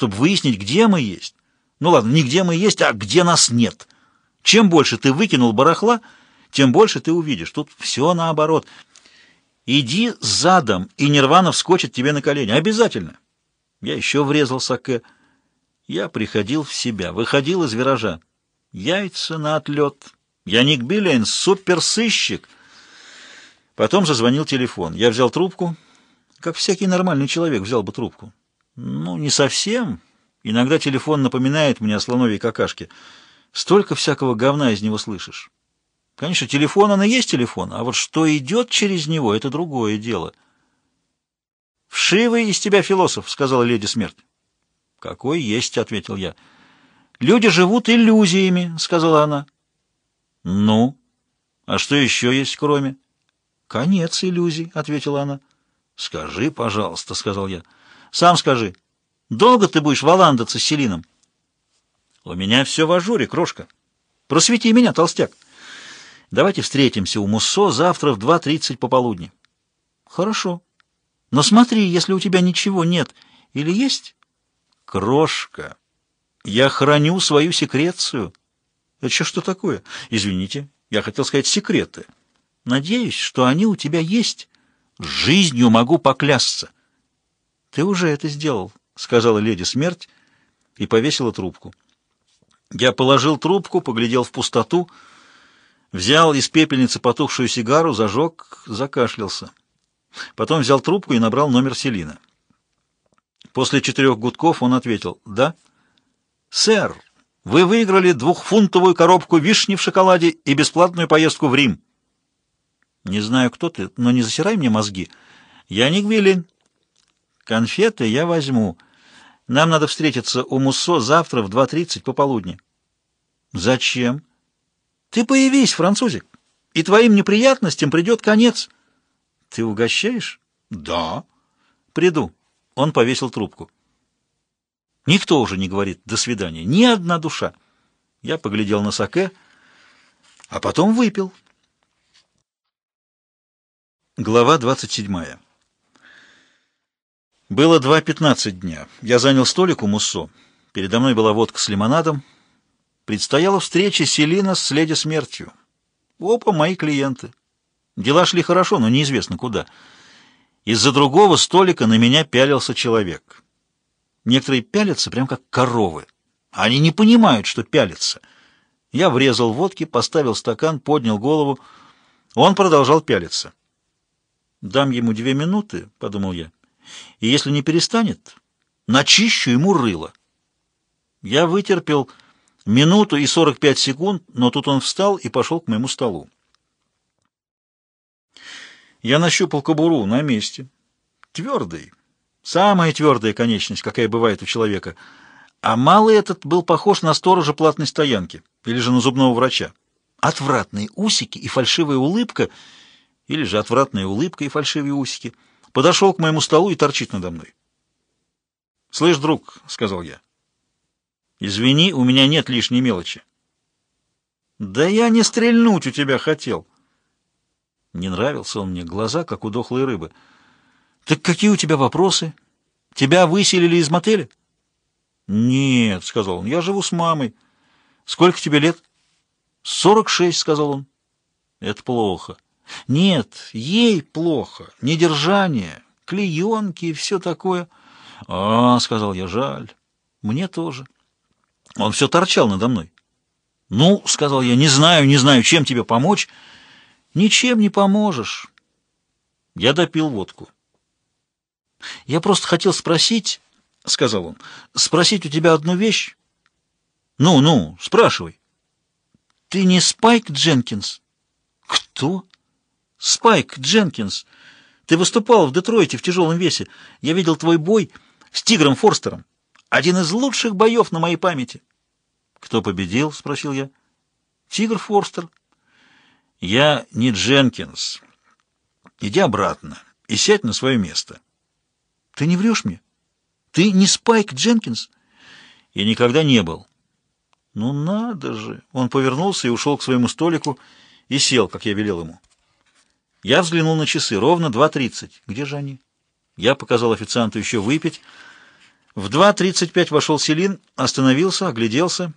чтобы выяснить, где мы есть. Ну ладно, не где мы есть, а где нас нет. Чем больше ты выкинул барахла, тем больше ты увидишь. Тут все наоборот. Иди задом, и Нирвана вскочит тебе на колени. Обязательно. Я еще врезал саке. Я приходил в себя, выходил из виража. Яйца на отлет. Я Ник Биллиан, суперсыщик. Потом зазвонил телефон. Я взял трубку, как всякий нормальный человек взял бы трубку. Ну, не совсем. Иногда телефон напоминает мне о слоновой какашке. Столько всякого говна из него слышишь. Конечно, телефон, он и есть телефон, а вот что идет через него, это другое дело. «Вшивый из тебя философ», — сказала леди смерть. «Какой есть», — ответил я. «Люди живут иллюзиями», — сказала она. «Ну? А что еще есть кроме?» «Конец иллюзий», — ответила она. «Скажи, пожалуйста», — сказал я. «Сам скажи. Долго ты будешь валандаться с Селином?» «У меня все в ажуре, крошка. Просвети меня, толстяк. Давайте встретимся у Муссо завтра в 2.30 пополудни». «Хорошо. Но смотри, если у тебя ничего нет или есть...» «Крошка, я храню свою секрецию». «Это что, что такое?» «Извините, я хотел сказать секреты. Надеюсь, что они у тебя есть. Жизнью могу поклясться». «Ты уже это сделал», — сказала леди смерть и повесила трубку. Я положил трубку, поглядел в пустоту, взял из пепельницы потухшую сигару, зажег, закашлялся. Потом взял трубку и набрал номер Селина. После четырех гудков он ответил «Да». «Сэр, вы выиграли двухфунтовую коробку вишни в шоколаде и бесплатную поездку в Рим». «Не знаю, кто ты, но не засирай мне мозги. Я не Гвилин». «Конфеты я возьму». Нам надо встретиться у Муссо завтра в 2.30 пополудни. Зачем? Ты появись, французик, и твоим неприятностям придет конец. Ты угощаешь? Да. Приду. Он повесил трубку. Никто уже не говорит «до свидания», ни одна душа. Я поглядел на саке, а потом выпил. Глава двадцать седьмая. Было 2.15 дня. Я занял столик у Муссо. Передо мной была водка с лимонадом. Предстояла встреча Селина с леди смертью. Опа, мои клиенты. Дела шли хорошо, но неизвестно куда. Из-за другого столика на меня пялился человек. Некоторые пялятся прям как коровы. Они не понимают, что пялятся. Я врезал водки, поставил стакан, поднял голову. Он продолжал пялиться. «Дам ему две минуты», — подумал я и если не перестанет, начищу ему рыло. Я вытерпел минуту и сорок пять секунд, но тут он встал и пошел к моему столу. Я нащупал кобуру на месте. Твердый. Самая твердая конечность, какая бывает у человека. А малый этот был похож на сторожа платной стоянки или же на зубного врача. Отвратные усики и фальшивая улыбка, или же отвратная улыбка и фальшивые усики — подошел к моему столу и торчит надо мной. «Слышь, друг», — сказал я, — «извини, у меня нет лишней мелочи». «Да я не стрельнуть у тебя хотел». Не нравился он мне, глаза, как у дохлой рыбы. «Так какие у тебя вопросы? Тебя выселили из мотеля?» «Нет», — сказал он, — «я живу с мамой». «Сколько тебе лет?» «Сорок шесть», — сказал он. «Это плохо». Нет, ей плохо, недержание, клеенки и все такое. А, сказал я, жаль, мне тоже. Он все торчал надо мной. Ну, сказал я, не знаю, не знаю, чем тебе помочь. Ничем не поможешь. Я допил водку. Я просто хотел спросить, сказал он, спросить у тебя одну вещь. Ну, ну, спрашивай. Ты не Спайк Дженкинс? Кто? «Спайк Дженкинс, ты выступал в Детройте в тяжелом весе. Я видел твой бой с Тигром Форстером. Один из лучших боев на моей памяти». «Кто победил?» — спросил я. «Тигр Форстер». «Я не Дженкинс. Иди обратно и сядь на свое место». «Ты не врешь мне? Ты не Спайк Дженкинс?» «Я никогда не был». «Ну надо же!» Он повернулся и ушел к своему столику и сел, как я велел ему. Я взглянул на часы. Ровно 2.30. Где же они? Я показал официанту еще выпить. В 2.35 вошел Селин, остановился, огляделся.